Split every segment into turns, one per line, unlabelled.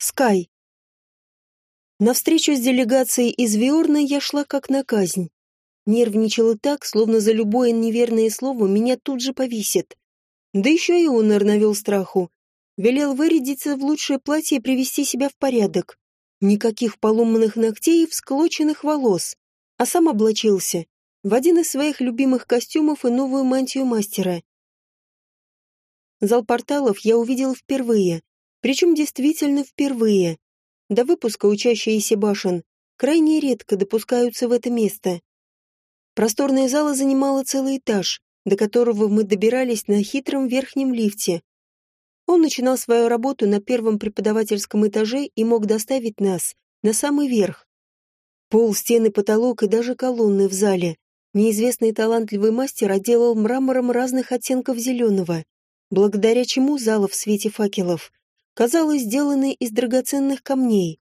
Скай. На встречу с делегацией из Виорна я шла как на казнь. Нервничала так, словно за любое неверное слово меня тут же повесят. Да еще и он навел страху. Велел вырядиться в лучшее платье и привести себя в порядок. Никаких поломанных ногтей и всклоченных волос. А сам облачился в один из своих любимых костюмов и новую мантию мастера. Зал порталов я увидел впервые, причем действительно впервые. До выпуска учащиеся башен крайне редко допускаются в это место. Просторная зала занимала целый этаж, до которого мы добирались на хитром верхнем лифте. Он начинал свою работу на первом преподавательском этаже и мог доставить нас на самый верх. Пол, стены, потолок и даже колонны в зале неизвестный талантливый мастер отделал мрамором разных оттенков зеленого, благодаря чему зала в свете факелов казалась сделанной из драгоценных камней.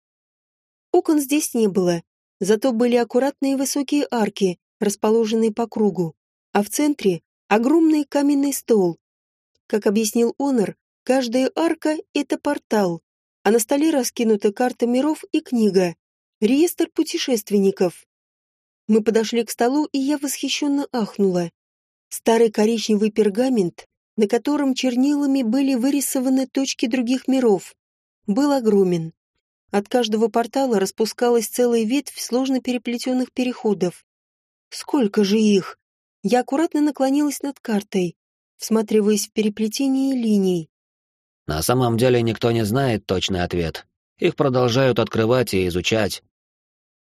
Окон здесь не было, зато были аккуратные высокие арки, расположенные по кругу, а в центре — огромный каменный стол. Как объяснил Онор, каждая арка — это портал, а на столе раскинута карта миров и книга, реестр путешественников. Мы подошли к столу, и я восхищенно ахнула. Старый коричневый пергамент на котором чернилами были вырисованы точки других миров, был огромен. От каждого портала распускалась целая ветвь сложно переплетенных переходов. Сколько же их? Я аккуратно наклонилась над картой, всматриваясь в переплетение линий.
На самом деле никто не знает точный ответ. Их продолжают открывать и изучать.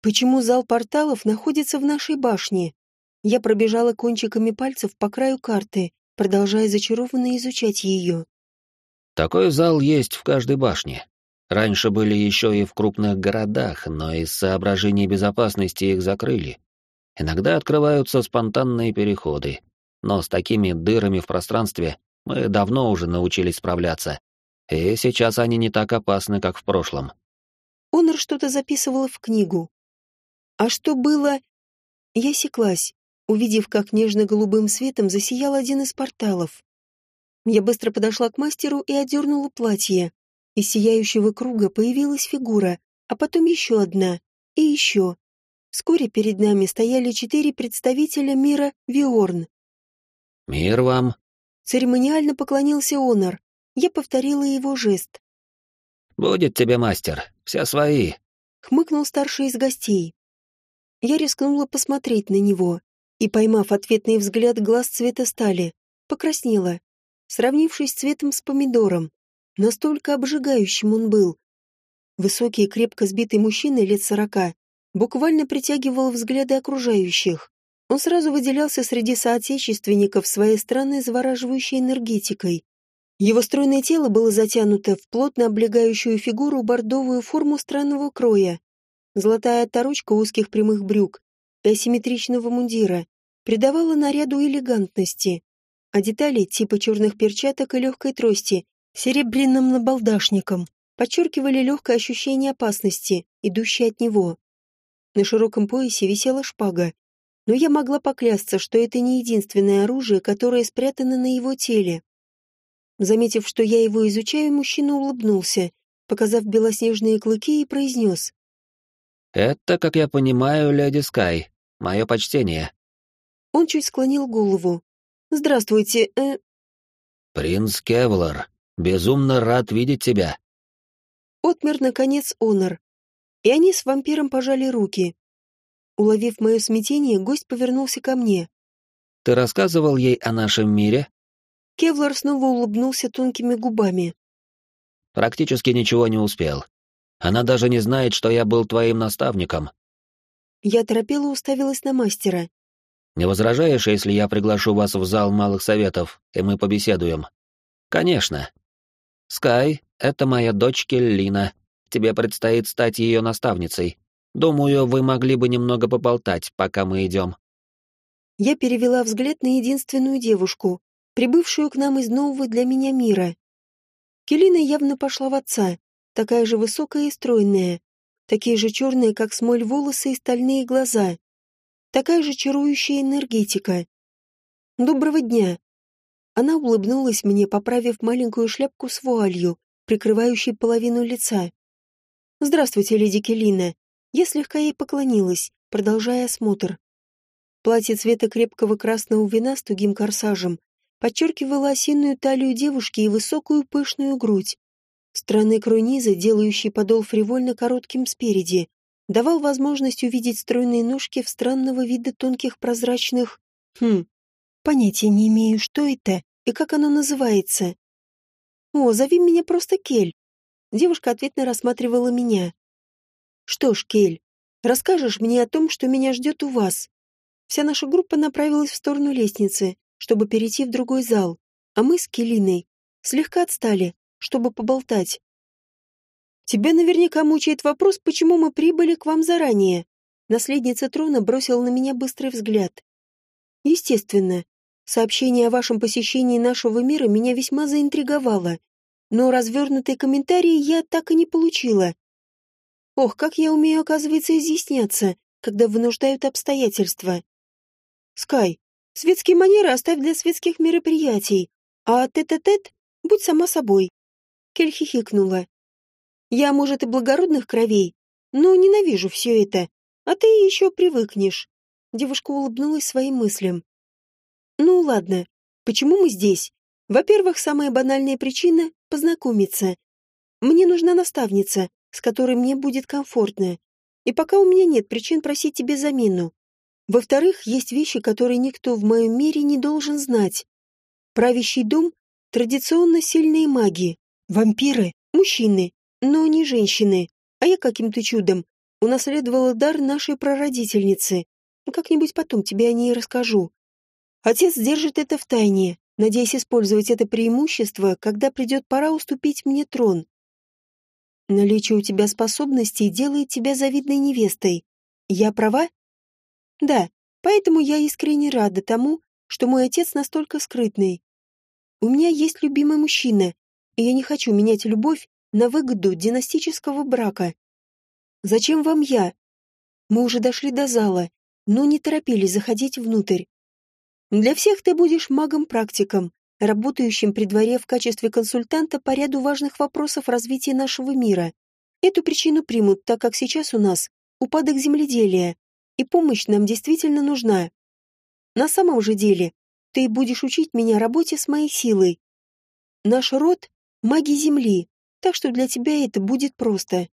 Почему зал порталов находится в нашей башне? Я пробежала кончиками пальцев по краю карты, продолжая зачарованно изучать ее.
Такой зал есть в каждой башне. Раньше были еще и в крупных городах, но из соображений безопасности их закрыли. Иногда открываются спонтанные переходы, но с такими дырами в пространстве мы давно уже научились справляться. И сейчас они не так опасны, как в прошлом.
Онор что-то записывала в книгу. А что было... Я секлась, увидев, как нежно-голубым светом засиял один из порталов. Я быстро подошла к мастеру и одернула платье. Из сияющего круга появилась фигура, а потом еще одна, и еще. Вскоре перед нами стояли четыре представителя мира Виорн.
«Мир вам!»
Церемониально поклонился Онор. Я повторила его жест.
«Будет тебе мастер, все свои!»
Хмыкнул старший из гостей. Я рискнула посмотреть на него и, поймав ответный взгляд глаз цвета стали, покраснела, сравнившись цветом с помидором. Настолько обжигающим он был. Высокий крепко сбитый мужчина лет сорока буквально притягивал взгляды окружающих. Он сразу выделялся среди соотечественников своей странной завораживающей энергетикой. Его стройное тело было затянуто в плотно облегающую фигуру бордовую форму странного кроя. Золотая оторочка узких прямых брюк и асимметричного мундира придавала наряду элегантности, а детали типа черных перчаток и легкой трости серебряным набалдашником подчеркивали легкое ощущение опасности, идущее от него. На широком поясе висела шпага, но я могла поклясться, что это не единственное оружие, которое спрятано на его теле. Заметив, что я его изучаю, мужчина улыбнулся, показав белоснежные клыки и произнес.
«Это, как я понимаю, леди Скай. Мое почтение».
Он чуть склонил голову. «Здравствуйте, э...»
«Принц Кевлар, безумно рад видеть тебя».
Отмер, наконец, Онор. И они с вампиром пожали руки. Уловив мое смятение, гость повернулся ко мне.
«Ты рассказывал ей о нашем мире?»
Кевлар снова улыбнулся тонкими губами.
«Практически ничего не успел. Она даже не знает, что я был твоим наставником».
Я торопела уставилась на мастера.
Не возражаешь, если я приглашу вас в зал малых советов, и мы побеседуем? Конечно. Скай, это моя дочь Келлина. Тебе предстоит стать ее наставницей. Думаю, вы могли бы немного поболтать, пока мы идем.
Я перевела взгляд на единственную девушку, прибывшую к нам из нового для меня мира. Келина явно пошла в отца, такая же высокая и стройная, такие же черные, как смоль волосы и стальные глаза такая же чарующая энергетика. «Доброго дня!» Она улыбнулась мне, поправив маленькую шляпку с вуалью, прикрывающей половину лица. «Здравствуйте, леди Келина». Я слегка ей поклонилась, продолжая осмотр. Платье цвета крепкого красного вина с тугим корсажем подчеркивало осинную талию девушки и высокую пышную грудь. Странный крой низа, делающий подол фривольно коротким спереди, давал возможность увидеть стройные ножки в странного вида тонких прозрачных... Хм, понятия не имею, что это и как оно называется. «О, зови меня просто Кель». Девушка ответно рассматривала меня. «Что ж, Кель, расскажешь мне о том, что меня ждет у вас?» Вся наша группа направилась в сторону лестницы, чтобы перейти в другой зал, а мы с Келиной слегка отстали, чтобы поболтать. «Тебя наверняка мучает вопрос, почему мы прибыли к вам заранее». Наследница трона бросила на меня быстрый взгляд. «Естественно, сообщение о вашем посещении нашего мира меня весьма заинтриговало, но развернутые комментарии я так и не получила. Ох, как я умею, оказывается, изъясняться, когда вынуждают обстоятельства. Скай, светские манеры оставь для светских мероприятий, а тет-а-тет будь сама собой. Кель хихикнула. Я, может, и благородных кровей, но ненавижу все это, а ты еще привыкнешь. Девушка улыбнулась своим мыслям. Ну ладно, почему мы здесь? Во-первых, самая банальная причина — познакомиться. Мне нужна наставница, с которой мне будет комфортно. И пока у меня нет причин просить тебе замену. Во-вторых, есть вещи, которые никто в моем мире не должен знать. Правящий дом — традиционно сильные маги, вампиры, мужчины, но не женщины. А я каким-то чудом унаследовала дар нашей прародительницы. Как-нибудь потом тебе о ней расскажу. Отец держит это в тайне, надеясь использовать это преимущество, когда придет пора уступить мне трон. Наличие у тебя способностей делает тебя завидной невестой. Я права? Да, поэтому я искренне рада тому, что мой отец настолько скрытный. У меня есть любимый мужчина, и я не хочу менять любовь на выгоду династического брака. Зачем вам я? Мы уже дошли до зала, но не торопились заходить внутрь. Для всех ты будешь магом-практиком, работающим при дворе в качестве консультанта по ряду важных вопросов развития нашего мира. Эту причину примут, так как сейчас у нас упадок земледелия, и помощь нам действительно нужна. На самом же деле, ты будешь учить меня работе с моей силой. Наш род — маги Земли, так что для тебя это будет просто.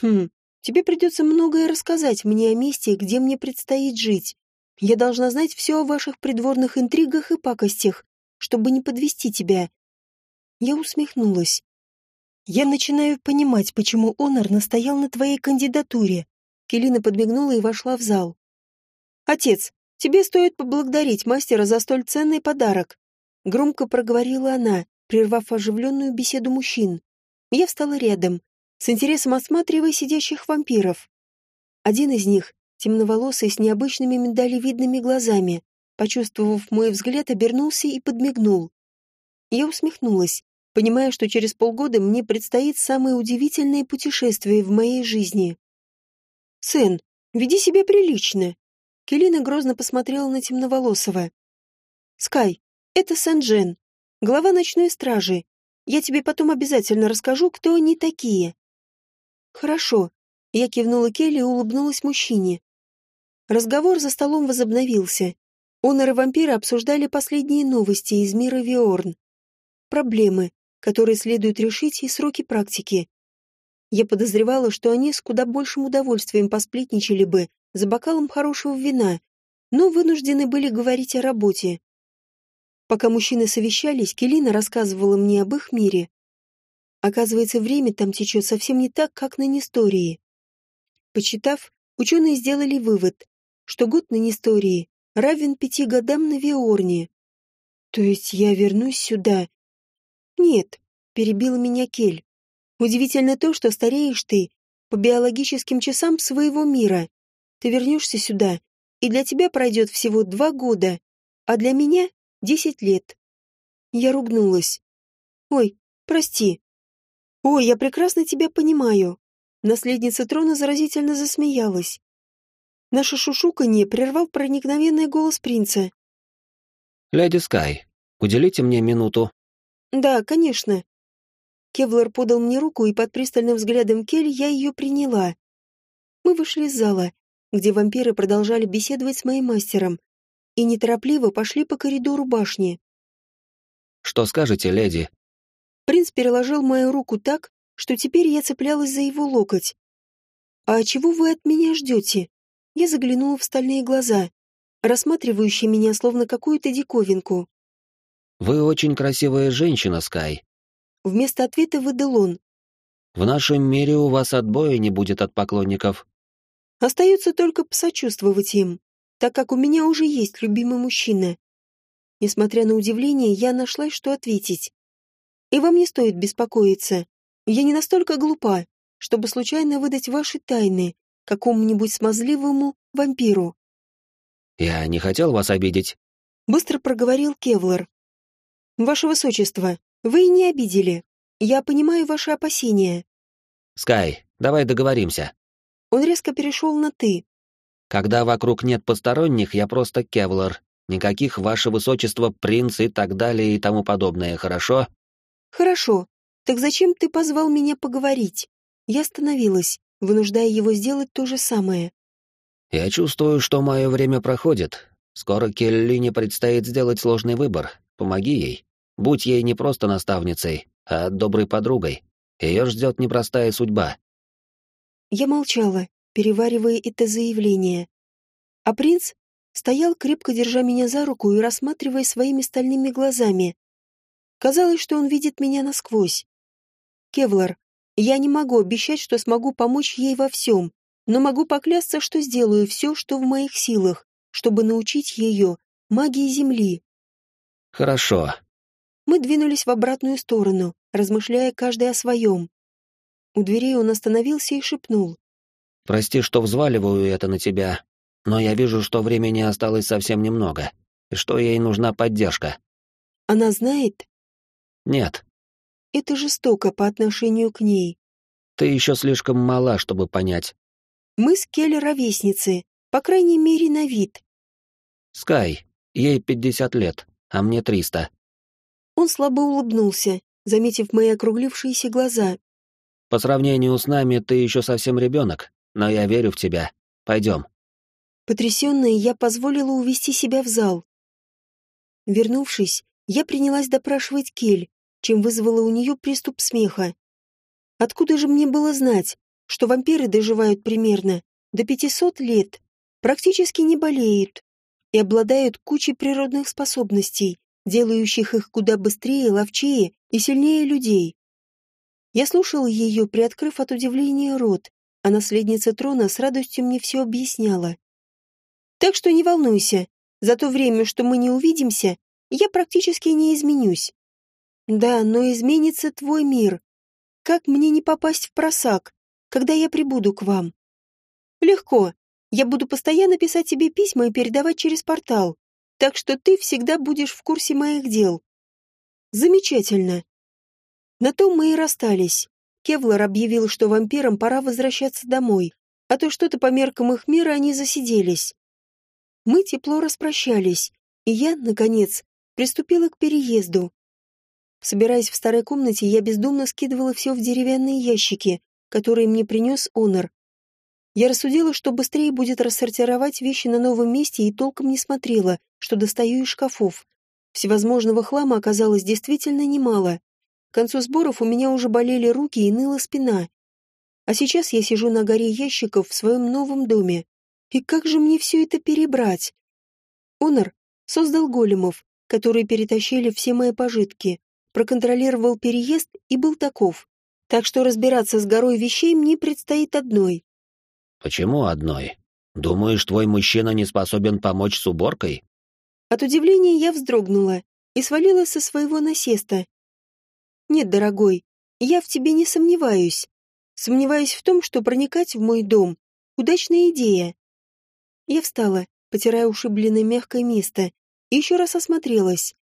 Хм, тебе придется многое рассказать мне о месте, где мне предстоит жить. Я должна знать все о ваших придворных интригах и пакостях, чтобы не подвести тебя. Я усмехнулась. Я начинаю понимать, почему Онор настоял на твоей кандидатуре. Келина подмигнула и вошла в зал. «Отец, тебе стоит поблагодарить мастера за столь ценный подарок», громко проговорила она, прервав оживленную беседу мужчин. Я встала рядом, с интересом осматривая сидящих вампиров. Один из них, темноволосый с необычными миндалевидными глазами, почувствовав мой взгляд, обернулся и подмигнул. Я усмехнулась, понимая, что через полгода мне предстоит самое удивительное путешествие в моей жизни. «Сэн, веди себя прилично!» Келина грозно посмотрела на темноволосого. «Скай, это Сэн-Джен, глава ночной стражи. Я тебе потом обязательно расскажу, кто они такие». «Хорошо», — я кивнула Келли и улыбнулась мужчине. Разговор за столом возобновился. Онор и вампиры обсуждали последние новости из мира Виорн. Проблемы, которые следует решить, и сроки практики. Я подозревала, что они с куда большим удовольствием посплетничали бы за бокалом хорошего вина, но вынуждены были говорить о работе. Пока мужчины совещались, Келина рассказывала мне об их мире. Оказывается, время там течет совсем не так, как на Нестории. Почитав, ученые сделали вывод, что год на Нестории равен пяти годам на Виорне. То есть я вернусь сюда? Нет, перебила меня Кель. Удивительно то, что стареешь ты по биологическим часам своего мира. Ты вернешься сюда, и для тебя пройдет всего два года, а для меня — десять лет. Я ругнулась. Ой, прости. Ой, я прекрасно тебя понимаю. Наследница трона заразительно засмеялась. Наше шушуканье прервал проникновенный голос принца.
«Леди Скай, уделите мне минуту».
«Да, конечно». Кевлар подал мне руку, и под пристальным взглядом Кель я ее приняла. Мы вышли из зала, где вампиры продолжали беседовать с моим мастером, и неторопливо пошли по коридору башни.
«Что скажете, леди?»
Принц переложил мою руку так, что теперь я цеплялась за его локоть. «А чего вы от меня ждете?» Я заглянула в стальные глаза, рассматривающие меня словно какую-то диковинку.
«Вы очень красивая женщина, Скай».
Вместо ответа выдал он.
«В нашем мире у вас отбоя не будет от поклонников».
Остается только посочувствовать им, так как у меня уже есть любимый мужчина. Несмотря на удивление, я нашла, что ответить. И вам не стоит беспокоиться. Я не настолько глупа, чтобы случайно выдать ваши тайны какому-нибудь смазливому вампиру.
«Я не хотел вас обидеть», —
быстро проговорил Кевлар. «Ваше Высочество, вы и не обидели. Я понимаю ваши опасения».
«Скай, давай договоримся».
Он резко перешел на «ты».
«Когда вокруг нет посторонних, я просто Кевлар. Никаких Ваше Высочество, принц и так далее и тому подобное, хорошо?»
«Хорошо. Так зачем ты позвал меня поговорить?» Я остановилась, вынуждая его сделать то же самое.
«Я чувствую, что мое время проходит. Скоро Келлине предстоит сделать сложный выбор. Помоги ей. Будь ей не просто наставницей, а доброй подругой. Ее ждет непростая судьба».
Я молчала, переваривая это заявление. А принц стоял, крепко держа меня за руку и рассматривая своими стальными глазами. Казалось, что он видит меня насквозь. Кевлар, я не могу обещать, что смогу помочь ей во всем, но могу поклясться, что сделаю все, что в моих силах, чтобы научить ее магии Земли.
Хорошо.
Мы двинулись в обратную сторону, размышляя каждый о своем. У дверей он остановился и шепнул.
«Прости, что взваливаю это на тебя, но я вижу, что времени осталось совсем немного, и что ей нужна поддержка».
«Она знает?»
«Нет».
«Это жестоко по отношению к ней».
«Ты еще слишком мала, чтобы понять».
«Мы с Келли ровесницы, по крайней мере, на вид».
«Скай, ей пятьдесят лет, а мне триста».
Он слабо улыбнулся, заметив мои округлившиеся глаза.
«По сравнению с нами ты еще совсем ребенок, но я верю в тебя. Пойдем».
Потрясенная, я позволила увести себя в зал. Вернувшись, я принялась допрашивать Кель, чем вызвала у нее приступ смеха. Откуда же мне было знать, что вампиры доживают примерно до 500 лет, практически не болеют и обладают кучей природных способностей, делающих их куда быстрее, ловчее и сильнее людей. Я слушала ее, приоткрыв от удивления рот, а наследница трона с радостью мне все объясняла. Так что не волнуйся, за то время, что мы не увидимся, я практически не изменюсь. Да, но изменится твой мир. Как мне не попасть в просак, когда я прибуду к вам? Легко. Я буду постоянно писать тебе письма и передавать через портал, так что ты всегда будешь в курсе моих дел. Замечательно. На том мы и расстались. Кевлар объявил, что вампирам пора возвращаться домой, а то что-то по меркам их мира они засиделись. Мы тепло распрощались, и я, наконец, приступила к переезду. Собираясь в старой комнате, я бездумно скидывала все в деревянные ящики, которые мне принес Онор. Я рассудила, что быстрее будет рассортировать вещи на новом месте и толком не смотрела, что достаю из шкафов. Всевозможного хлама оказалось действительно немало. К концу сборов у меня уже болели руки и ныла спина. А сейчас я сижу на горе ящиков в своем новом доме. И как же мне все это перебрать? Онор создал големов, которые перетащили все мои пожитки, проконтролировал переезд и был таков. Так что разбираться с горой вещей мне предстоит одной.
Почему одной? Думаешь, твой мужчина не способен помочь с уборкой?
От удивления я вздрогнула и свалилась со своего насеста. Нет, дорогой, я в тебе не сомневаюсь. Сомневаюсь в том, что проникать в мой дом — удачная идея. Я встала, потирая ушибленное мягкое место, и еще раз осмотрелась.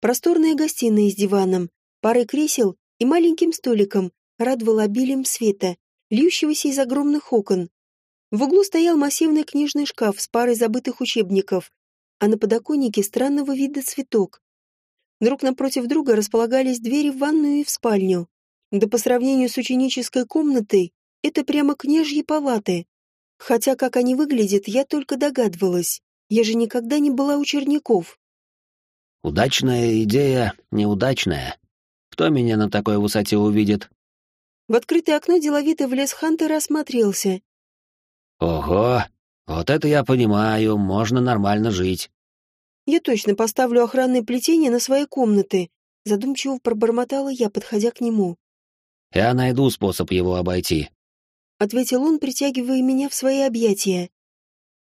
Просторная гостиная с диваном, парой кресел и маленьким столиком радовала обилием света, льющегося из огромных окон. В углу стоял массивный книжный шкаф с парой забытых учебников, а на подоконнике странного вида цветок. Друг напротив друга располагались двери в ванную и в спальню. Да по сравнению с ученической комнатой, это прямо княжьи палаты. Хотя как они выглядят, я только догадывалась. Я же никогда не была у черняков.
Удачная идея, неудачная. Кто меня на такой высоте увидит?
В открытое окно деловито влез Хантер и осмотрелся.
Ого, вот это я понимаю, можно нормально жить.
Я точно поставлю охранное плетение на свои комнаты, задумчиво пробормотала я, подходя к нему.
Я найду способ его обойти,
ответил он, притягивая меня в свои объятия.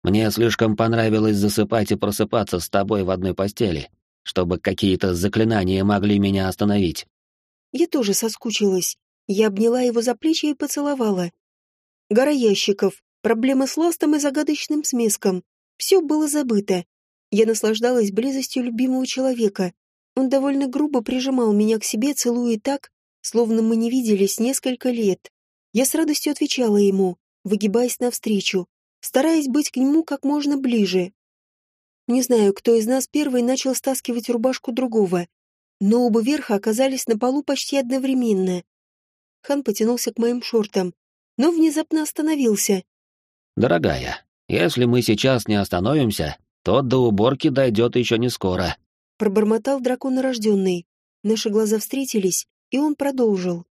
Мне слишком понравилось засыпать и просыпаться с тобой в одной постели, чтобы какие-то заклинания могли меня остановить.
Я тоже соскучилась. Я обняла его за плечи и поцеловала. Гора ящиков, проблемы с ластом и загадочным смеском. Все было забыто. Я наслаждалась близостью любимого человека. Он довольно грубо прижимал меня к себе, целуя так, словно мы не виделись несколько лет. Я с радостью отвечала ему, выгибаясь навстречу, стараясь быть к нему как можно ближе. Не знаю, кто из нас первый начал стаскивать рубашку другого, но оба верха оказались на полу почти одновременно. Хан потянулся к моим шортам, но внезапно остановился.
«Дорогая, если мы сейчас не остановимся, то до уборки дойдет еще не скоро», —
пробормотал драконорожденный. Наши глаза встретились, и он продолжил.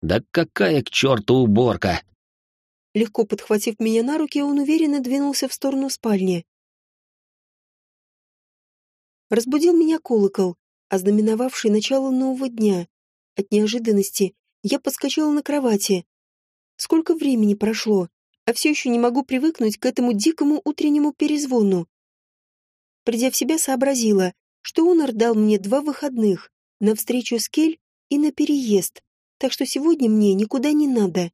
«Да какая к черту уборка!»
Легко подхватив меня на руки, он уверенно двинулся в сторону спальни. Разбудил меня колокол, ознаменовавший начало нового дня. От неожиданности я подскочила на кровати. Сколько времени прошло, а все еще не могу привыкнуть к этому дикому утреннему перезвону. Придя в себя, сообразила, что он дал мне два выходных на встречу с Кель и на переезд, так что сегодня мне никуда не надо.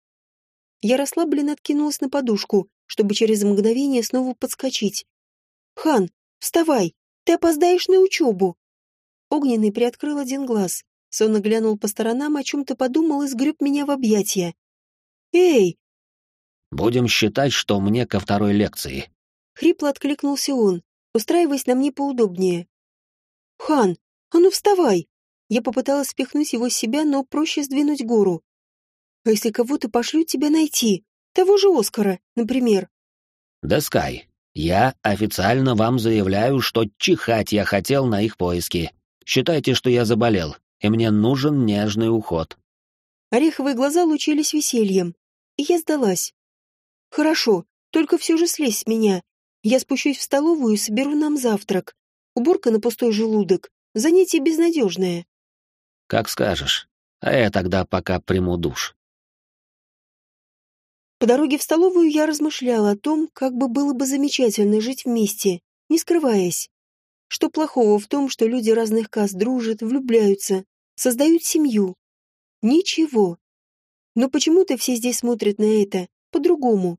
Я расслабленно откинулась на подушку, чтобы через мгновение снова подскочить. «Хан, вставай! Ты опоздаешь на учебу!» Огненный приоткрыл один глаз, сонно глянул по сторонам, о чем-то подумал и сгреб меня в объятия. «Эй!»
«Будем считать, что мне ко второй лекции».
Хрипло откликнулся он, устраиваясь на мне поудобнее. «Хан, а ну вставай!» Я попыталась спихнуть его с себя, но проще сдвинуть гору. А если кого-то пошлют тебя найти? Того же Оскара, например.
Да, Скай, я официально вам заявляю, что чихать я хотел на их поиски. Считайте, что я заболел, и мне нужен нежный уход.
Ореховые глаза лучились весельем, и я сдалась. Хорошо, только все же слезь с меня. Я спущусь в столовую и соберу нам завтрак. Уборка на пустой желудок. Занятие безнадежное.
Как скажешь. А я тогда пока приму душ.
По дороге в столовую я размышляла о том, как бы было бы замечательно жить вместе, не скрываясь. Что плохого в том, что люди разных каст дружат, влюбляются, создают семью? Ничего. Но почему-то все здесь смотрят на это по-другому.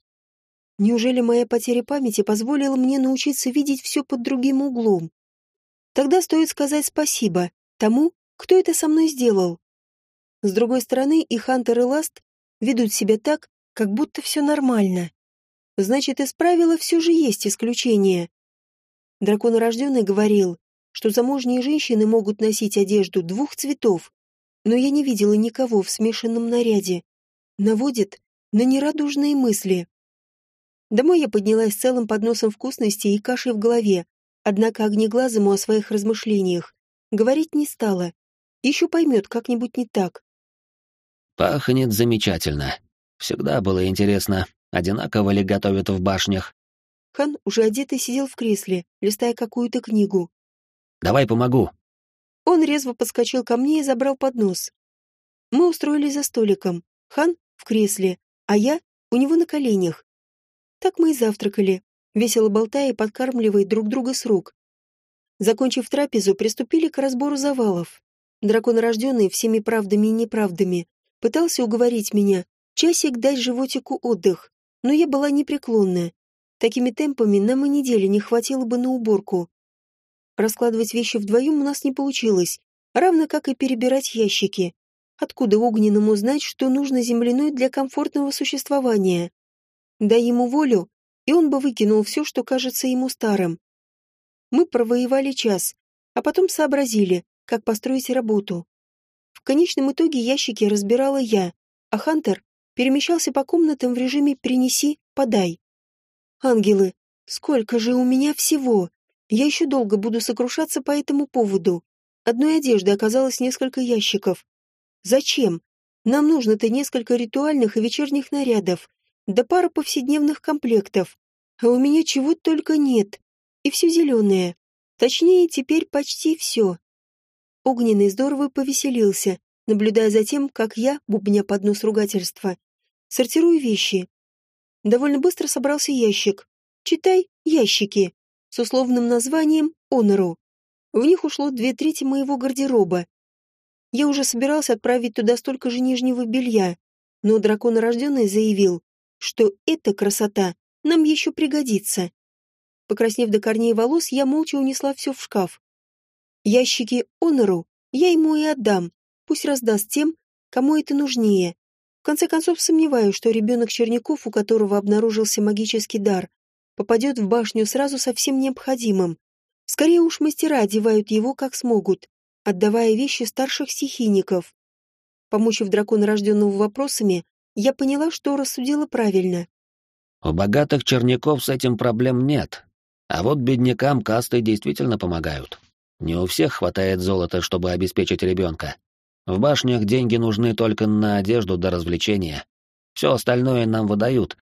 Неужели моя потеря памяти позволила мне научиться видеть все под другим углом? Тогда стоит сказать спасибо тому, кто это со мной сделал. С другой стороны, и Хантер, и Ласт ведут себя так, как будто все нормально. Значит, из правила все же есть исключение. Драконорожденный говорил, что замужние женщины могут носить одежду двух цветов, но я не видела никого в смешанном наряде. Наводит на нерадужные мысли. Домой я поднялась с целым подносом вкусностей и кашей в голове, однако огнеглазому о своих размышлениях говорить не стала. Еще поймет как-нибудь не так.
«Пахнет замечательно», Всегда было интересно, одинаково ли готовят в башнях.
Хан, уже одетый, сидел в кресле, листая какую-то книгу.
«Давай помогу».
Он резво подскочил ко мне и забрал поднос. Мы устроились за столиком. Хан в кресле, а я у него на коленях. Так мы и завтракали, весело болтая и подкармливая друг друга с рук. Закончив трапезу, приступили к разбору завалов. Дракон, рожденный всеми правдами и неправдами, пытался уговорить меня, Часик дать животику отдых, но я была непреклонная. Такими темпами нам и недели не хватило бы на уборку. Раскладывать вещи вдвоем у нас не получилось, равно как и перебирать ящики. Откуда огненному знать, что нужно земляной для комфортного существования? Дай ему волю, и он бы выкинул все, что кажется ему старым. Мы провоевали час, а потом сообразили, как построить работу. В конечном итоге ящики разбирала я, а Хантер перемещался по комнатам в режиме «принеси, подай». Ангелы, сколько же у меня всего! Я еще долго буду сокрушаться по этому поводу. Одной одежды оказалось несколько ящиков. Зачем? Нам нужно-то несколько ритуальных и вечерних нарядов, да пара повседневных комплектов. А у меня чего только нет. И все зеленое. Точнее, теперь почти все. Огненный здорово повеселился, наблюдая за тем, как я, бубня под нос ругательства, сортирую вещи. Довольно быстро собрался ящик. Читай «Ящики» с условным названием «Онору». В них ушло две трети моего гардероба. Я уже собирался отправить туда столько же нижнего белья, но драконорожденный заявил, что эта красота нам еще пригодится. Покраснев до корней волос, я молча унесла все в шкаф. Ящики Онору я ему и отдам, пусть раздаст тем, кому это нужнее. В конце концов, сомневаюсь, что ребенок Черняков, у которого обнаружился магический дар, попадет в башню сразу со всем необходимым. Скорее уж мастера одевают его как смогут, отдавая вещи старших стихийников. Помучив дракона рожденного вопросами, я поняла, что рассудила правильно.
У богатых черняков с этим проблем нет, а вот беднякам касты действительно помогают. Не у всех хватает золота, чтобы обеспечить ребенка. В башнях деньги нужны только на одежду до развлечения. Все остальное нам выдают.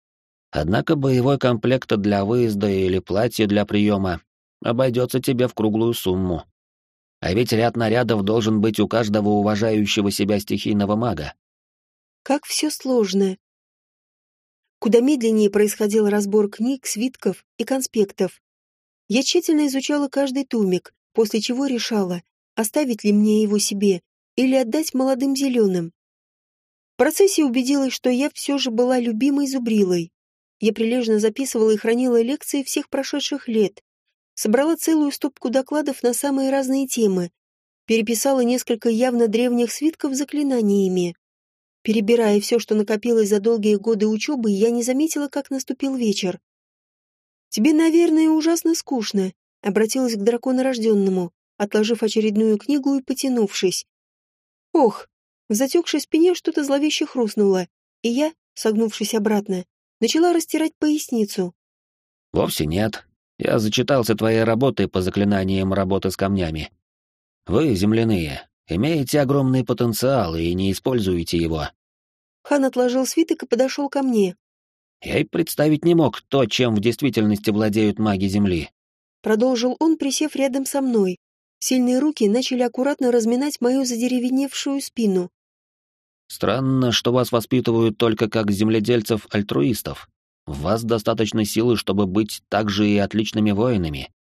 Однако боевой комплект для выезда или платье для приема обойдется тебе в круглую сумму. А ведь ряд нарядов должен быть у каждого уважающего себя стихийного мага.
Как все сложно. Куда медленнее происходил разбор книг, свитков и конспектов. Я тщательно изучала каждый тумик, после чего решала, оставить ли мне его себе или отдать молодым зеленым. В процессе убедилась, что я все же была любимой зубрилой. Я прилежно записывала и хранила лекции всех прошедших лет, собрала целую стопку докладов на самые разные темы, переписала несколько явно древних свитков заклинаниями. Перебирая все, что накопилось за долгие годы учебы, я не заметила, как наступил вечер. «Тебе, наверное, ужасно скучно», — обратилась к драконорожденному, отложив очередную книгу и потянувшись. «Ох!» В затекшей спине что-то зловеще хрустнуло, и я, согнувшись обратно, начала растирать поясницу.
«Вовсе нет. Я зачитался твоей работой по заклинаниям работы с камнями. Вы, земляные, имеете огромный потенциал и не используете его.
Хан отложил свиток и подошел ко мне.
Я и представить не мог то, чем в действительности владеют маги Земли.
Продолжил он, присев рядом со мной. Сильные руки начали аккуратно разминать мою задеревеневшую спину.
Странно, что вас воспитывают только как земледельцев-альтруистов. В вас достаточно силы, чтобы быть также и отличными воинами.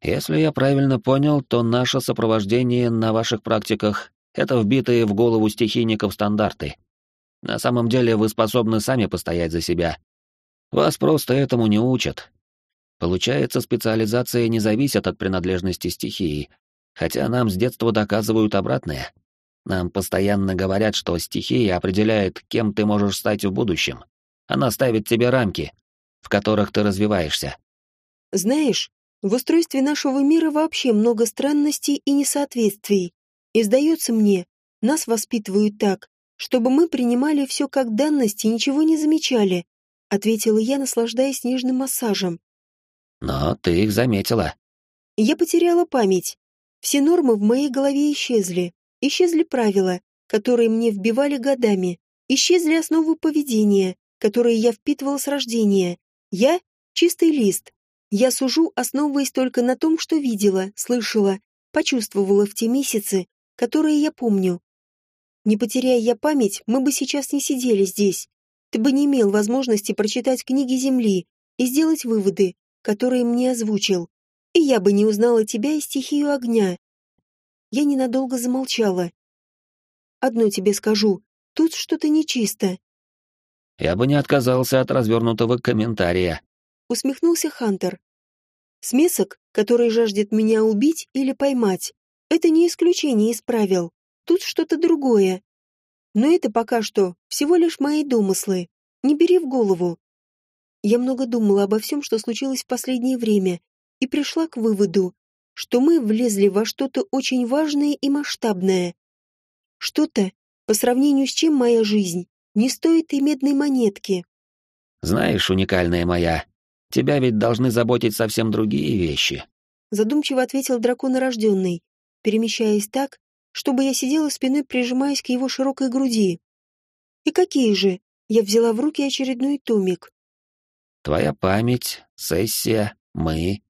Если я правильно понял, то наше сопровождение на ваших практиках — это вбитые в голову стихийников стандарты. На самом деле вы способны сами постоять за себя. Вас просто этому не учат. Получается, специализация не зависит от принадлежности стихии, хотя нам с детства доказывают обратное. Нам постоянно говорят, что стихия определяет, кем ты можешь стать в будущем. Она ставит тебе рамки, в которых ты развиваешься.
Знаешь, в устройстве нашего мира вообще много странностей и несоответствий. И сдается мне, нас воспитывают так, чтобы мы принимали все как данность и ничего не замечали, ответила я, наслаждаясь нежным массажем.
Но ты их заметила.
Я потеряла память. Все нормы в моей голове исчезли. Исчезли правила, которые мне вбивали годами. Исчезли основы поведения, которые я впитывала с рождения. Я — чистый лист. Я сужу, основываясь только на том, что видела, слышала, почувствовала в те месяцы, которые я помню. Не потеряя я память, мы бы сейчас не сидели здесь. Ты бы не имел возможности прочитать книги Земли и сделать выводы, которые мне озвучил. И я бы не узнала тебя и стихию огня. Я ненадолго замолчала. Одно тебе скажу, тут что-то нечисто
я бы не отказался от развернутого комментария.
Усмехнулся Хантер. Смесок, который жаждет меня убить или поймать, это не исключение из правил. Тут что-то другое. Но это пока что всего лишь мои домыслы. Не бери в голову. Я много думала обо всем, что случилось в последнее время, и пришла к выводу, что мы влезли во что-то очень важное и масштабное. Что-то, по сравнению с чем моя жизнь, не стоит и медной монетки.
Знаешь, уникальная моя, тебя ведь должны заботить совсем другие вещи.
Задумчиво ответил драконорожденный, перемещаясь так, чтобы я сидела спиной, прижимаясь к его широкой груди. И какие же? Я взяла в руки очередной томик.
Твоя память, сессия, мы.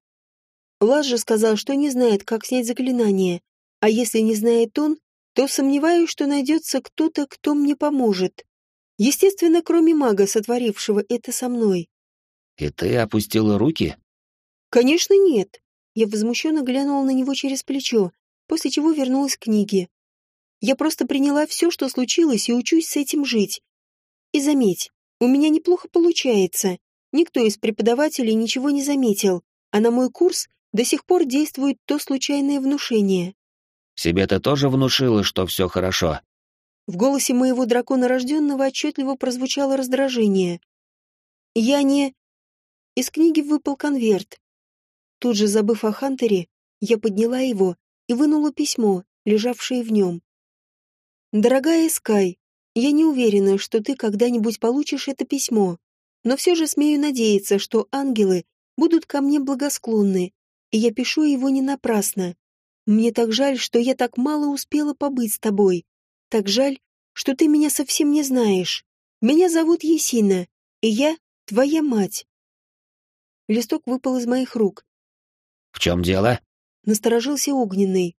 Лаз же сказал, что не знает, как снять заклинание, а если не знает он, то сомневаюсь, что найдется кто-то, кто мне поможет. Естественно, кроме мага, сотворившего это со мной.
И ты опустила руки?
Конечно, нет. Я возмущенно глянула на него через плечо, после чего вернулась к книге. Я просто приняла все, что случилось, и учусь с этим жить. И заметь, у меня неплохо получается. Никто из преподавателей ничего не заметил, а на мой курс до сих пор действует то случайное внушение.
Себе ты тоже внушила, что все хорошо?
В голосе моего дракона рожденного отчетливо прозвучало раздражение. Я не... Из книги выпал конверт. Тут же, забыв о Хантере, я подняла его и вынула письмо, лежавшее в нем. «Дорогая Скай, я не уверена, что ты когда-нибудь получишь это письмо, но все же смею надеяться, что ангелы будут ко мне благосклонны, и я пишу его не напрасно. Мне так жаль, что я так мало успела побыть с тобой. Так жаль, что ты меня совсем не знаешь. Меня зовут Есина, и я твоя мать. Листок выпал из моих рук.
В чем дело?
Насторожился огненный.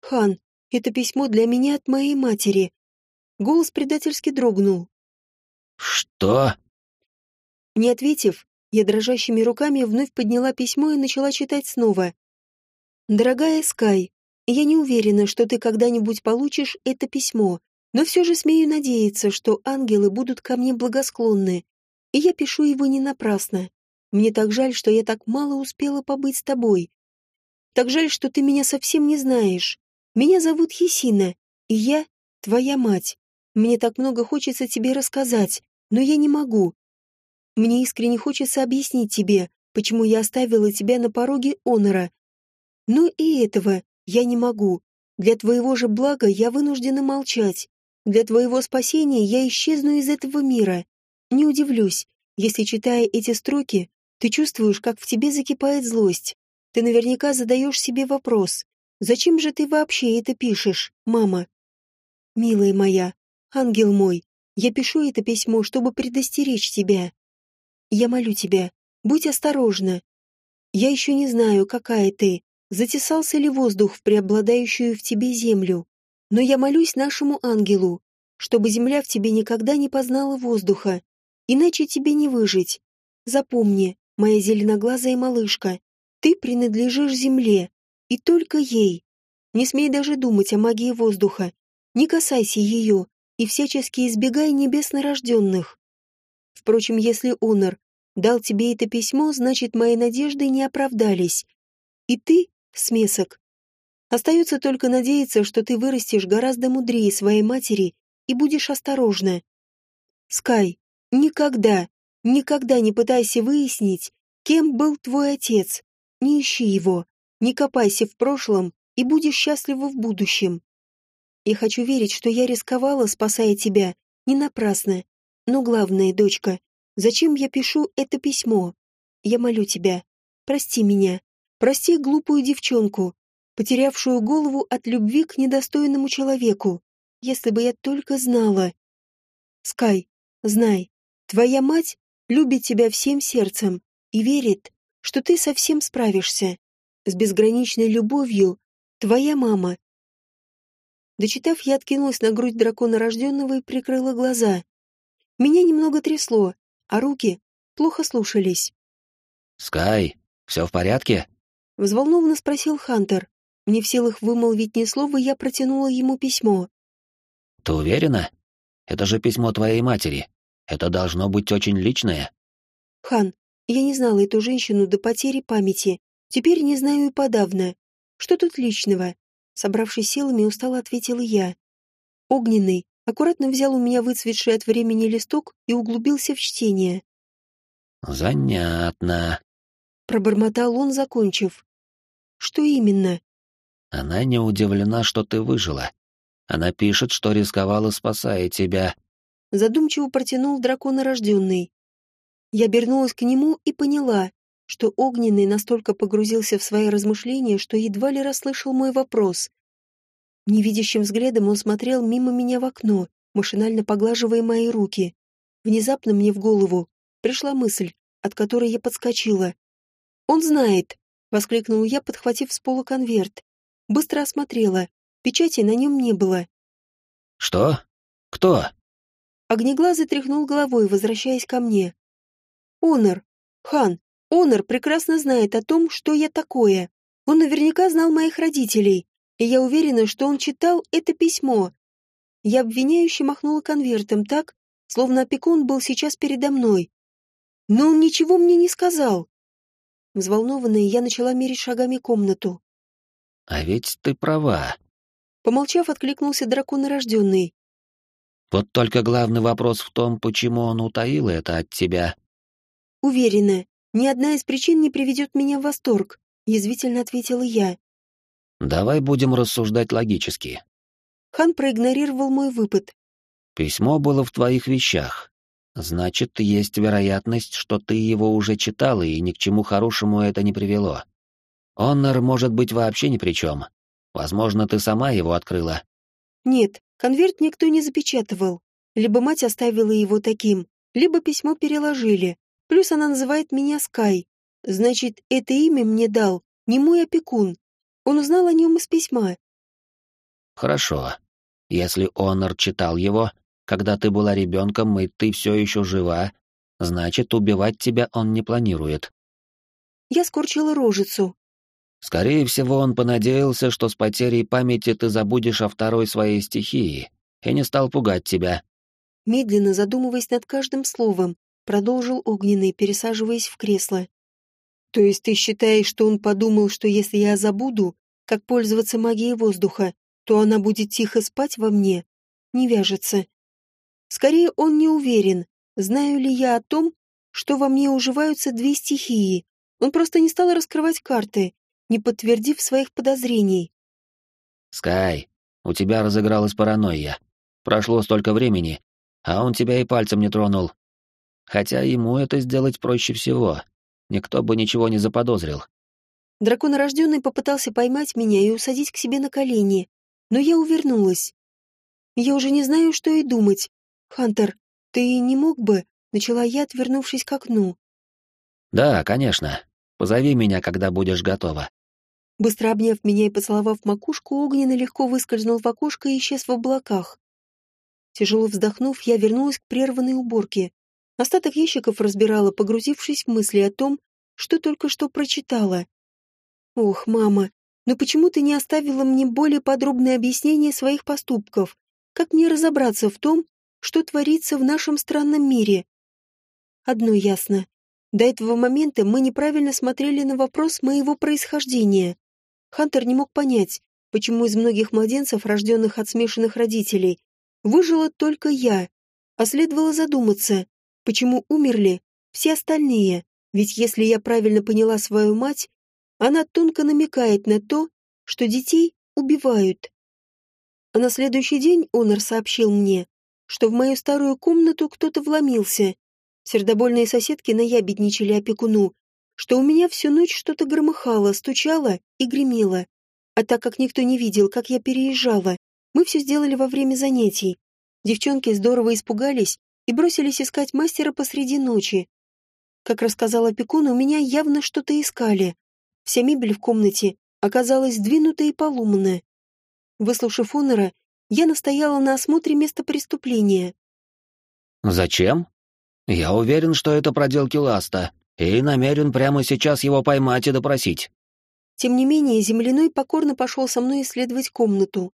Хан, это письмо для меня от моей матери. Голос предательски дрогнул.
Что?
Не ответив, я дрожащими руками вновь подняла письмо и начала читать снова. «Дорогая Скай, я не уверена, что ты когда-нибудь получишь это письмо, но все же смею надеяться, что ангелы будут ко мне благосклонны, и я пишу его не напрасно. Мне так жаль, что я так мало успела побыть с тобой. Так жаль, что ты меня совсем не знаешь. Меня зовут Есина, и я твоя мать. Мне так много хочется тебе рассказать, но я не могу. Мне искренне хочется объяснить тебе, почему я оставила тебя на пороге Онора. Но и этого я не могу. Для твоего же блага я вынуждена молчать. Для твоего спасения я исчезну из этого мира. Не удивлюсь, если, читая эти строки, ты чувствуешь, как в тебе закипает злость. Ты наверняка задаешь себе вопрос, зачем же ты вообще это пишешь, мама? Милая моя, ангел мой, я пишу это письмо, чтобы предостеречь тебя. Я молю тебя, будь осторожна. Я еще не знаю, какая ты, затесался ли воздух в преобладающую в тебе землю. Но я молюсь нашему ангелу, чтобы земля в тебе никогда не познала воздуха, иначе тебе не выжить. Запомни, моя зеленоглазая малышка, ты принадлежишь земле, и только ей. Не смей даже думать о магии воздуха, не касайся ее и всячески избегай небеснорожденных. Впрочем, если Онор дал тебе это письмо, значит, мои надежды не оправдались. И ты, смесок. Остается только надеяться, что ты вырастешь гораздо мудрее своей матери и будешь осторожна. Скай, никогда, никогда не пытайся выяснить, кем был твой отец. Не ищи его, не копайся в прошлом и будешь счастлива в будущем. Я хочу верить, что я рисковала, спасая тебя, не напрасно. Но главное, дочка, зачем я пишу это письмо? Я молю тебя, прости меня, прости глупую девчонку, потерявшую голову от любви к недостойному человеку. Если бы я только знала. Скай, знай, твоя мать любит тебя всем сердцем и верит, что ты совсем справишься. С безграничной любовью, твоя мама. Дочитав, я откинулась на грудь дракона рожденного и прикрыла глаза. Меня немного трясло, а руки плохо слушались.
«Скай, все в порядке?»
Взволнованно спросил Хантер. Не в силах вымолвить ни слова, я протянула ему письмо.
«Ты уверена? Это же письмо твоей матери. Это должно быть очень личное».
«Хан, я не знала эту женщину до потери памяти. Теперь не знаю и подавно. Что тут личного?» Собравшись силами, устало ответила я. Огненный аккуратно взял у меня выцветший от времени листок и углубился в чтение.
«Занятно», —
пробормотал он, закончив. «Что именно?»
«Она не удивлена, что ты выжила. Она пишет, что рисковала, спасая тебя.
Задумчиво протянул драконорожденный. Я обернулась к нему и поняла, что Огненный настолько погрузился в свои размышления, что едва ли расслышал мой вопрос. Невидящим взглядом он смотрел мимо меня в окно, машинально поглаживая мои руки. Внезапно мне в голову пришла мысль, от которой я подскочила. «Он знает!» — воскликнул я, подхватив с пола конверт. Быстро осмотрела. Печати на нем не было.
«Что? Кто?»
Огнеглазый тряхнул головой, возвращаясь ко мне. «Онор! Хан! Онор прекрасно знает о том, что я такое. Он наверняка знал моих родителей, и я уверена, что он читал это письмо. Я обвиняюще махнула конвертом так, словно опекун был сейчас передо мной. Но он ничего мне не сказал. Взволнованная, я начала мерить шагами комнату.
«А ведь ты права»,
Помолчав, откликнулся дракон рожденный.
«Вот только главный вопрос в том, почему он утаил это от тебя».
«Уверена, ни одна из причин не приведет меня в восторг», — язвительно ответила я.
«Давай будем рассуждать логически».
Хан проигнорировал мой выпад.
«Письмо было в твоих вещах. Значит, есть вероятность, что ты его уже читала, и ни к чему хорошему это не привело. Оннер может быть вообще ни при чем. Возможно, ты сама его открыла.
Нет, конверт никто не запечатывал. Либо мать оставила его таким, либо письмо переложили. Плюс она называет меня Скай. Значит, это имя мне дал не мой опекун. Он узнал о нем из письма.
Хорошо. Если Онор читал его, когда ты была ребенком и ты все еще жива, значит, убивать тебя он не планирует.
Я скорчила рожицу.
Скорее всего, он понадеялся, что с потерей памяти ты забудешь о второй своей стихии, и не стал пугать тебя.
Медленно задумываясь над каждым словом, продолжил Огненный, пересаживаясь в кресло. То есть ты считаешь, что он подумал, что если я забуду, как пользоваться магией воздуха, то она будет тихо спать во мне? Не вяжется. Скорее, он не уверен, знаю ли я о том, что во мне уживаются две стихии. Он просто не стал раскрывать карты, не подтвердив своих подозрений.
«Скай, у тебя разыгралась паранойя. Прошло столько времени, а он тебя и пальцем не тронул. Хотя ему это сделать проще всего. Никто бы ничего не заподозрил».
Драконорожденный попытался поймать меня и усадить к себе на колени, но я увернулась. «Я уже не знаю, что и думать. Хантер, ты не мог бы...» — начала я, отвернувшись к окну.
«Да, конечно. Позови меня, когда будешь готова».
Быстро обняв меня и поцеловав макушку, огненно легко выскользнул в окошко и исчез в облаках. Тяжело вздохнув, я вернулась к прерванной уборке. Остаток ящиков разбирала, погрузившись в мысли о том, что только что прочитала. «Ох, мама, но почему ты не оставила мне более подробное объяснение своих поступков? Как мне разобраться в том, что творится в нашем странном мире?» Одно ясно. До этого момента мы неправильно смотрели на вопрос моего происхождения. Хантер не мог понять, почему из многих младенцев, рожденных от смешанных родителей, выжила только я, а следовало задуматься, почему умерли все остальные, ведь если я правильно поняла свою мать, она тонко намекает на то, что детей убивают. А на следующий день Онор сообщил мне, что в мою старую комнату кто-то вломился. Сердобольные соседки наябедничали опекуну, что у меня всю ночь что-то громыхало, стучало и гремело. А так как никто не видел, как я переезжала, мы все сделали во время занятий. Девчонки здорово испугались и бросились искать мастера посреди ночи. Как рассказал опекун, у меня явно что-то искали. Вся мебель в комнате оказалась сдвинута и поломана. Выслушав Онора, я настояла на осмотре места преступления.
«Зачем? Я уверен, что это проделки Ласта и намерен прямо сейчас его поймать и допросить.
Тем не менее, земляной покорно пошел со мной исследовать комнату.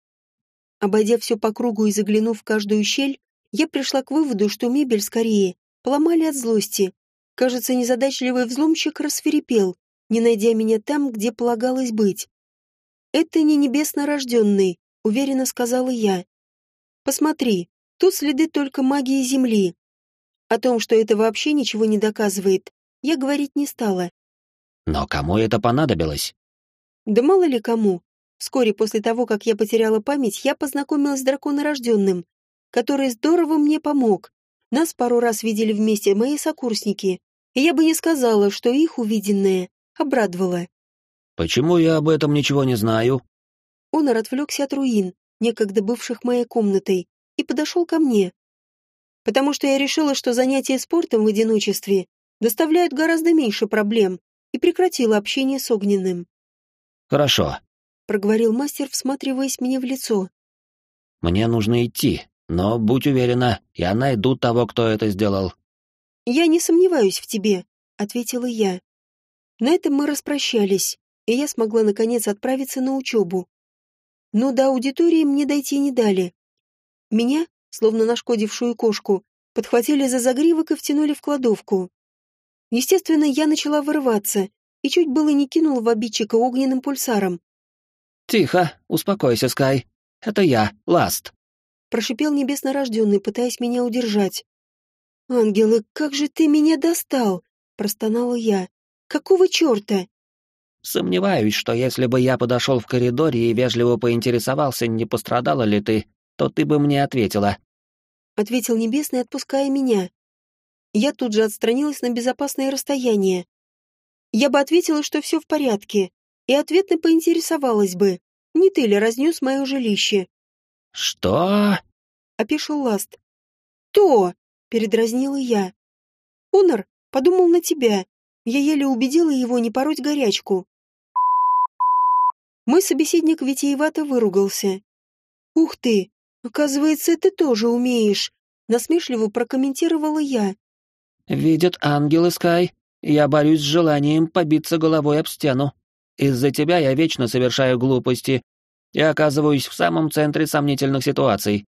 Обойдя все по кругу и заглянув в каждую щель, я пришла к выводу, что мебель скорее поломали от злости. Кажется, незадачливый взломщик рассверепел, не найдя меня там, где полагалось быть. «Это не небесно рожденный», — уверенно сказала я. «Посмотри, тут следы только магии Земли. О том, что это вообще ничего не доказывает, я говорить не стала.
Но кому это понадобилось?
Да мало ли кому. Вскоре после того, как я потеряла память, я познакомилась с драконорожденным, который здорово мне помог. Нас пару раз видели вместе мои сокурсники, и я бы не сказала, что их увиденное обрадовало.
«Почему я об этом ничего не знаю?»
Онор отвлекся от руин, некогда бывших моей комнатой, и подошел ко мне. Потому что я решила, что занятия спортом в одиночестве доставляют гораздо меньше проблем, и прекратила общение с Огненным.
«Хорошо», —
проговорил мастер, всматриваясь мне в лицо.
«Мне нужно идти, но будь уверена, я найду того, кто это сделал».
«Я не сомневаюсь в тебе», — ответила я. На этом мы распрощались, и я смогла наконец отправиться на учебу. Но до аудитории мне дойти не дали. Меня, словно нашкодившую кошку, подхватили за загривок и втянули в кладовку. Естественно, я начала вырываться и чуть было не кинула в обидчика огненным пульсаром.
«Тихо, успокойся, Скай. Это я, Ласт», —
прошипел небеснорожденный, пытаясь меня удержать. «Ангелы, как же ты меня достал!» — простонала я. «Какого черта?»
«Сомневаюсь, что если бы я подошел в коридоре и вежливо поинтересовался, не пострадала ли ты, то ты бы мне ответила», —
ответил Небесный, отпуская меня. Я тут же отстранилась на безопасное расстояние. Я бы ответила, что все в порядке, и ответно поинтересовалась бы, не ты ли разнес мое жилище.
«Что?»
— опешил Ласт. «То!» — передразнила я. «Онор подумал на тебя. Я еле убедила его не пороть горячку». Мой собеседник витиевато выругался. «Ух ты! Оказывается, ты тоже умеешь!» Насмешливо прокомментировала я.
«Видят ангелы, Скай. Я борюсь с желанием побиться головой об стену. Из-за тебя я вечно совершаю глупости и оказываюсь в самом центре сомнительных ситуаций».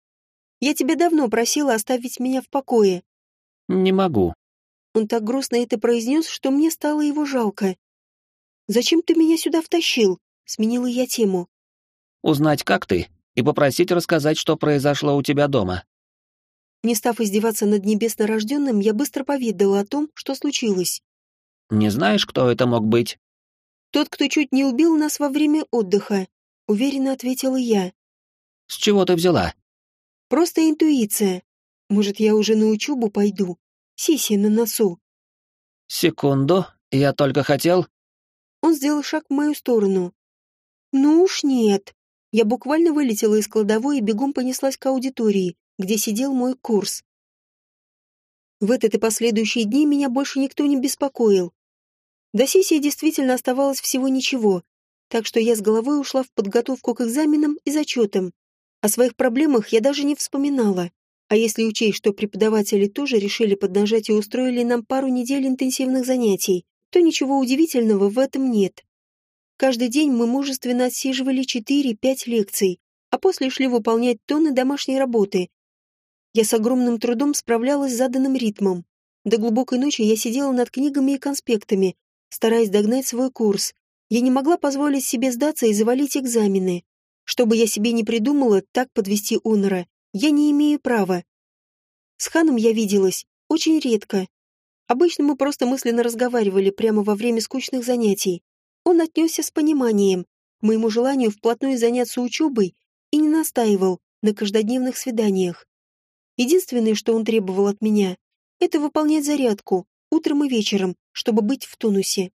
«Я тебя давно просила оставить меня в покое».
«Не могу».
Он так грустно это произнес, что мне стало его жалко. «Зачем ты меня сюда втащил?» — сменила я тему.
«Узнать, как ты, и попросить рассказать, что произошло у тебя дома.
Не став издеваться над небеснорожденным, я быстро поведала о том, что случилось.
«Не знаешь, кто это мог быть?»
«Тот, кто чуть не убил нас во время отдыха», — уверенно ответила я.
«С чего ты взяла?»
«Просто интуиция. Может, я уже на учебу пойду? Сессия на носу».
«Секунду, я только хотел...»
Он сделал шаг в мою сторону. «Ну уж нет». Я буквально вылетела из кладовой и бегом понеслась к аудитории, где сидел мой курс. В этот и последующие дни меня больше никто не беспокоил. До сессии действительно оставалось всего ничего, так что я с головой ушла в подготовку к экзаменам и зачетам. О своих проблемах я даже не вспоминала. А если учесть, что преподаватели тоже решили поднажать и устроили нам пару недель интенсивных занятий, то ничего удивительного в этом нет. Каждый день мы мужественно отсиживали 4-5 лекций, а после шли выполнять тонны домашней работы, я с огромным трудом справлялась с заданным ритмом. До глубокой ночи я сидела над книгами и конспектами, стараясь догнать свой курс. Я не могла позволить себе сдаться и завалить экзамены. Что бы я себе не придумала, так подвести Онора, я не имею права. С Ханом я виделась очень редко. Обычно мы просто мысленно разговаривали прямо во время скучных занятий. Он отнесся с пониманием к моему желанию вплотную заняться учебой и не настаивал на каждодневных свиданиях. Единственное, что он требовал от меня, это выполнять зарядку утром и вечером, чтобы быть в тонусе.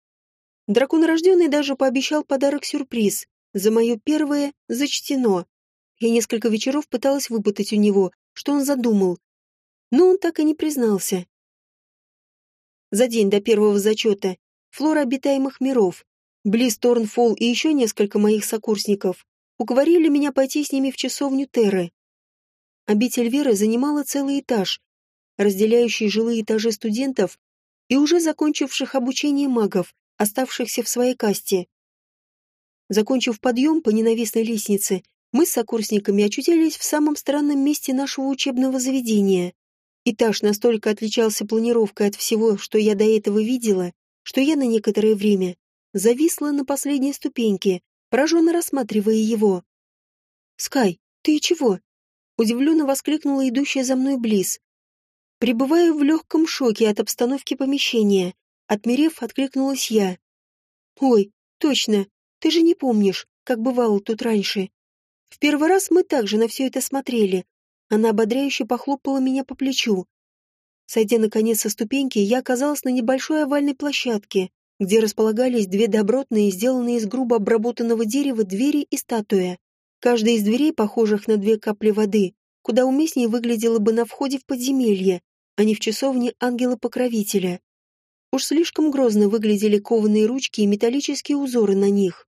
Дракон рожденный даже пообещал подарок-сюрприз. За мое первое зачтено. Я несколько вечеров пыталась выпытать у него, что он задумал. Но он так и не признался. За день до первого зачета флора обитаемых миров, Близ Торнфолл и еще несколько моих сокурсников уговорили меня пойти с ними в часовню Терры. Обитель Веры занимала целый этаж, разделяющий жилые этажи студентов и уже закончивших обучение магов, оставшихся в своей касте. Закончив подъем по ненавистной лестнице, мы с сокурсниками очутились в самом странном месте нашего учебного заведения. Этаж настолько отличался планировкой от всего, что я до этого видела, что я на некоторое время зависла на последней ступеньке, пораженно рассматривая его. «Скай, ты чего?» удивленно воскликнула идущая за мной Близ. Пребывая в легком шоке от обстановки помещения, отмерев, откликнулась я. «Ой, точно, ты же не помнишь, как бывало тут раньше. В первый раз мы также на все это смотрели. Она ободряюще похлопала меня по плечу. Сойдя наконец со ступеньки, я оказалась на небольшой овальной площадке, где располагались две добротные, сделанные из грубо обработанного дерева двери и статуя. Каждая из дверей, похожих на две капли воды, куда уместнее выглядела бы на входе в подземелье, а не в часовне ангела-покровителя. Уж слишком грозно выглядели кованые ручки и металлические узоры на них.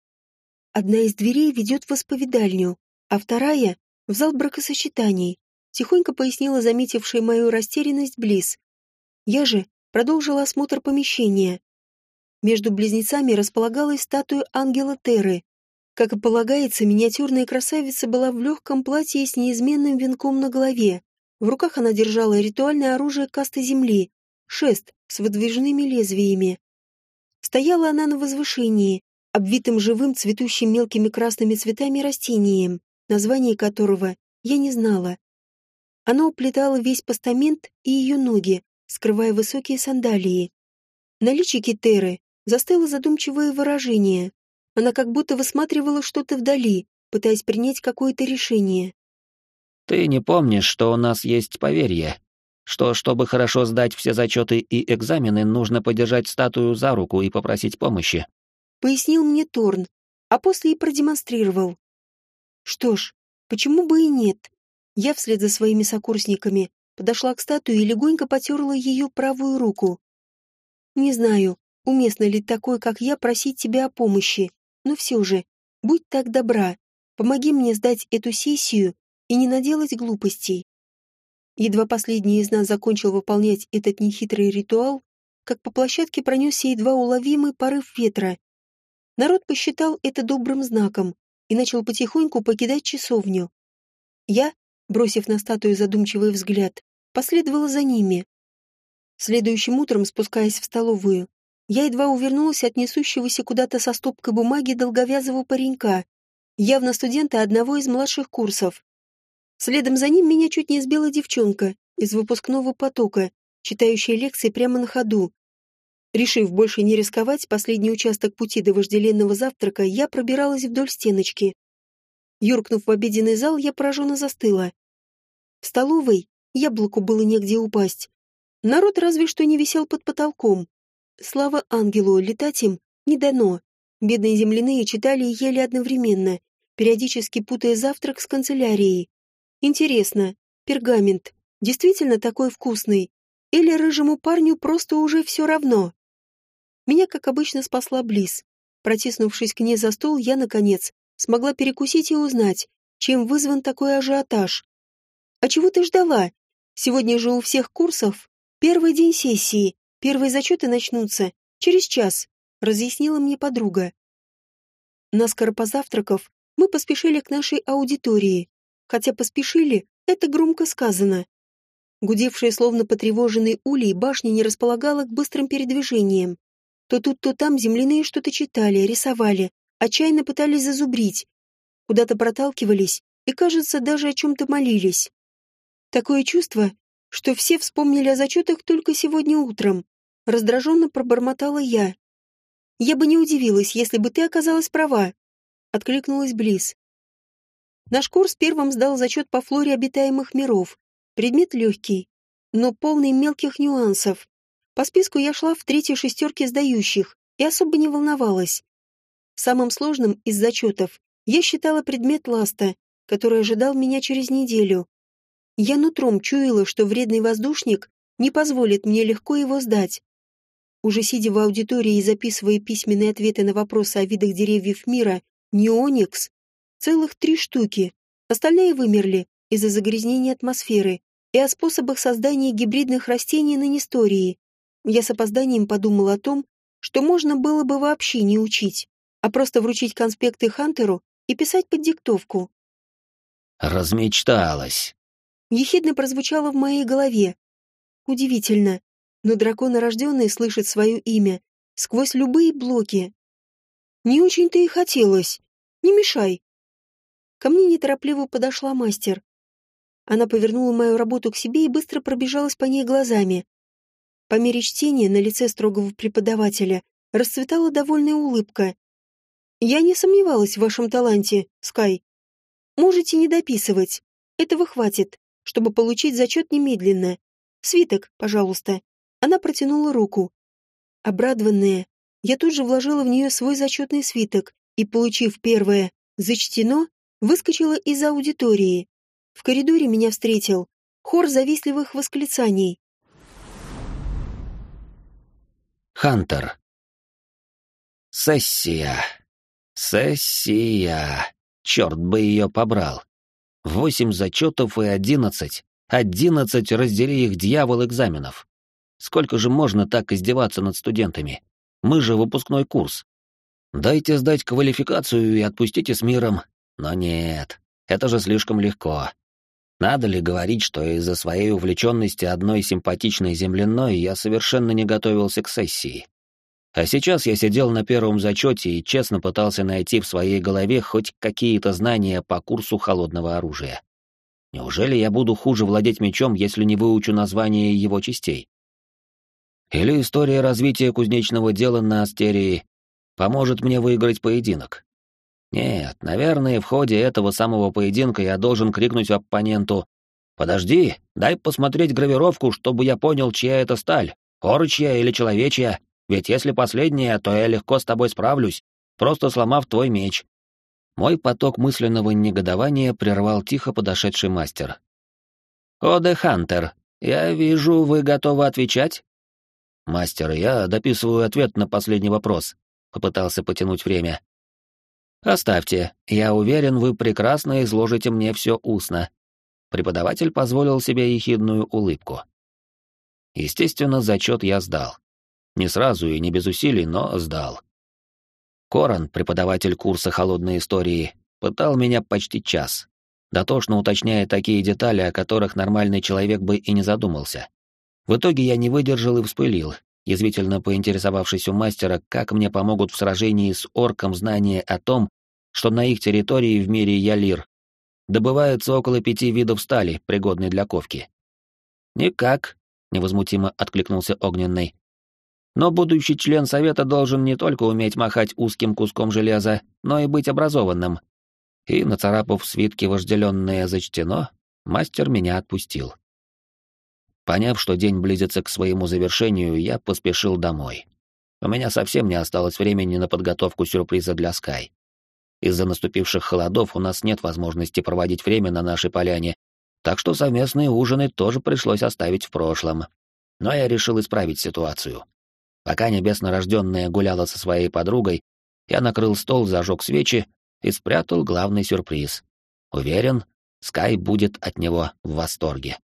Одна из дверей ведет в исповедальню, а вторая — в зал бракосочетаний, тихонько пояснила заметившая мою растерянность Близ. Я же продолжила осмотр помещения. Между близнецами располагалась статуя ангела Теры. Как и полагается, миниатюрная красавица была в легком платье с неизменным венком на голове. В руках она держала ритуальное оружие касты земли — шест с выдвижными лезвиями. Стояла она на возвышении, обвитым живым цветущим мелкими красными цветами растением, название которого я не знала. Оно уплетало весь постамент и ее ноги, скрывая высокие сандалии. На личике Теры застыло задумчивое выражение. Она как будто высматривала что-то вдали, пытаясь принять какое-то решение.
«Ты не помнишь, что у нас есть поверье? Что, чтобы хорошо сдать все зачеты и экзамены, нужно подержать статую за руку и попросить помощи?»
Пояснил мне Торн, а после и продемонстрировал. Что ж, почему бы и нет? Я вслед за своими сокурсниками подошла к статуе и легонько потерла ее правую руку. Не знаю, уместно ли такой, как я, просить тебя о помощи, но все же, будь так добра, помоги мне сдать эту сессию и не наделать глупостей. Едва последний из нас закончил выполнять этот нехитрый ритуал, как по площадке пронесся едва уловимый порыв ветра. Народ посчитал это добрым знаком и начал потихоньку покидать часовню. Я, бросив на статую задумчивый взгляд, последовала за ними. Следующим утром, спускаясь в столовую, я едва увернулась от несущегося куда-то со стопкой бумаги долговязого паренька, явно студента одного из младших курсов. Следом за ним меня чуть не сбила девчонка из выпускного потока, читающая лекции прямо на ходу. Решив больше не рисковать, последний участок пути до вожделенного завтрака я пробиралась вдоль стеночки. Юркнув в обеденный зал, я пораженно застыла. В столовой яблоку было негде упасть. Народ разве что не висел под потолком. Слава ангелу, летать им не дано. Бедные земляные читали и ели одновременно, периодически путая завтрак с канцелярией. Интересно, пергамент действительно такой вкусный? Или рыжему парню просто уже все равно? Меня, как обычно, спасла Близ. Протиснувшись к ней за стол, я, наконец, смогла перекусить и узнать, чем вызван такой ажиотаж. «А чего ты ждала? Сегодня же у всех курсов первый день сессии, Первые зачеты начнутся через час, разъяснила мне подруга. Наскоро позавтракав, мы поспешили к нашей аудитории. Хотя поспешили, это громко сказано. Гудевшая, словно потревоженный улей, башня не располагала к быстрым передвижениям. То тут, то там земляные что-то читали, рисовали, отчаянно пытались зазубрить. Куда-то проталкивались и, кажется, даже о чем-то молились. Такое чувство, что все вспомнили о зачетах только сегодня утром. Раздраженно пробормотала я. «Я бы не удивилась, если бы ты оказалась права», — откликнулась Близ. Наш курс первым сдал зачет по флоре обитаемых миров. Предмет легкий, но полный мелких нюансов. По списку я шла в третьей шестерке сдающих и особо не волновалась. Самым сложным из зачетов я считала предмет ласта, который ожидал меня через неделю. Я нутром чуяла, что вредный воздушник не позволит мне легко его сдать. Уже сидя в аудитории и записывая письменные ответы на вопросы о видах деревьев мира, неоникс, целых три штуки. Остальные вымерли из-за загрязнения атмосферы и о способах создания гибридных растений на Нестории. Я с опозданием подумал о том, что можно было бы вообще не учить, а просто вручить конспекты Хантеру и писать под диктовку.
«Размечталась!»
Ехидно прозвучало в моей голове. Удивительно, но драконорожденный слышит свое имя сквозь любые блоки. Не очень-то и хотелось. Не мешай. Ко мне неторопливо подошла мастер. Она повернула мою работу к себе и быстро пробежалась по ней глазами. По мере чтения на лице строгого преподавателя расцветала довольная улыбка. Я не сомневалась в вашем таланте, Скай. Можете не дописывать. Этого хватит, чтобы получить зачет немедленно. Свиток, пожалуйста. Она протянула руку. Обрадованная, я тут же вложила в нее свой зачетный свиток и, получив первое «зачтено», выскочила из аудитории. В коридоре меня встретил хор завистливых восклицаний.
Хантер. Сессия. Сессия. Черт бы ее побрал. Восемь зачетов и одиннадцать. Одиннадцать раздели их дьявол экзаменов. Сколько же можно так издеваться над студентами? Мы же выпускной курс. Дайте сдать квалификацию и отпустите с миром. Но нет, это же слишком легко. Надо ли говорить, что из-за своей увлеченности одной симпатичной земляной я совершенно не готовился к сессии? А сейчас я сидел на первом зачете и честно пытался найти в своей голове хоть какие-то знания по курсу холодного оружия. Неужели я буду хуже владеть мечом, если не выучу название его частей? Или история развития кузнечного дела на Астерии поможет мне выиграть поединок? Нет, наверное, в ходе этого самого поединка я должен крикнуть оппоненту «Подожди, дай посмотреть гравировку, чтобы я понял, чья это сталь, орочья или человечья, ведь если последняя, то я легко с тобой справлюсь, просто сломав твой меч». Мой поток мысленного негодования прервал тихо подошедший мастер. «О, де Хантер, я вижу, вы готовы отвечать?» «Мастер, я дописываю ответ на последний вопрос», — попытался потянуть время. «Оставьте. Я уверен, вы прекрасно изложите мне все устно». Преподаватель позволил себе ехидную улыбку. Естественно, зачет я сдал. Не сразу и не без усилий, но сдал. Коран, преподаватель курса холодной истории, пытал меня почти час, дотошно уточняя такие детали, о которых нормальный человек бы и не задумался. В итоге я не выдержал и вспылил, язвительно поинтересовавшись у мастера, как мне помогут в сражении с орком знания о том, что на их территории в мире Ялир добывается около пяти видов стали, пригодной для ковки. «Никак», — невозмутимо откликнулся Огненный. «Но будущий член Совета должен не только уметь махать узким куском железа, но и быть образованным». И, нацарапав в свитке вожделенное зачтено, мастер меня отпустил. Поняв, что день близится к своему завершению, я поспешил домой. У меня совсем не осталось времени на подготовку сюрприза для Скай. Из-за наступивших холодов у нас нет возможности проводить время на нашей поляне, так что совместные ужины тоже пришлось оставить в прошлом. Но я решил исправить ситуацию. Пока небесно-рожденная гуляла со своей подругой, я накрыл стол, зажег свечи и спрятал главный сюрприз. Уверен, Скай будет от него в восторге.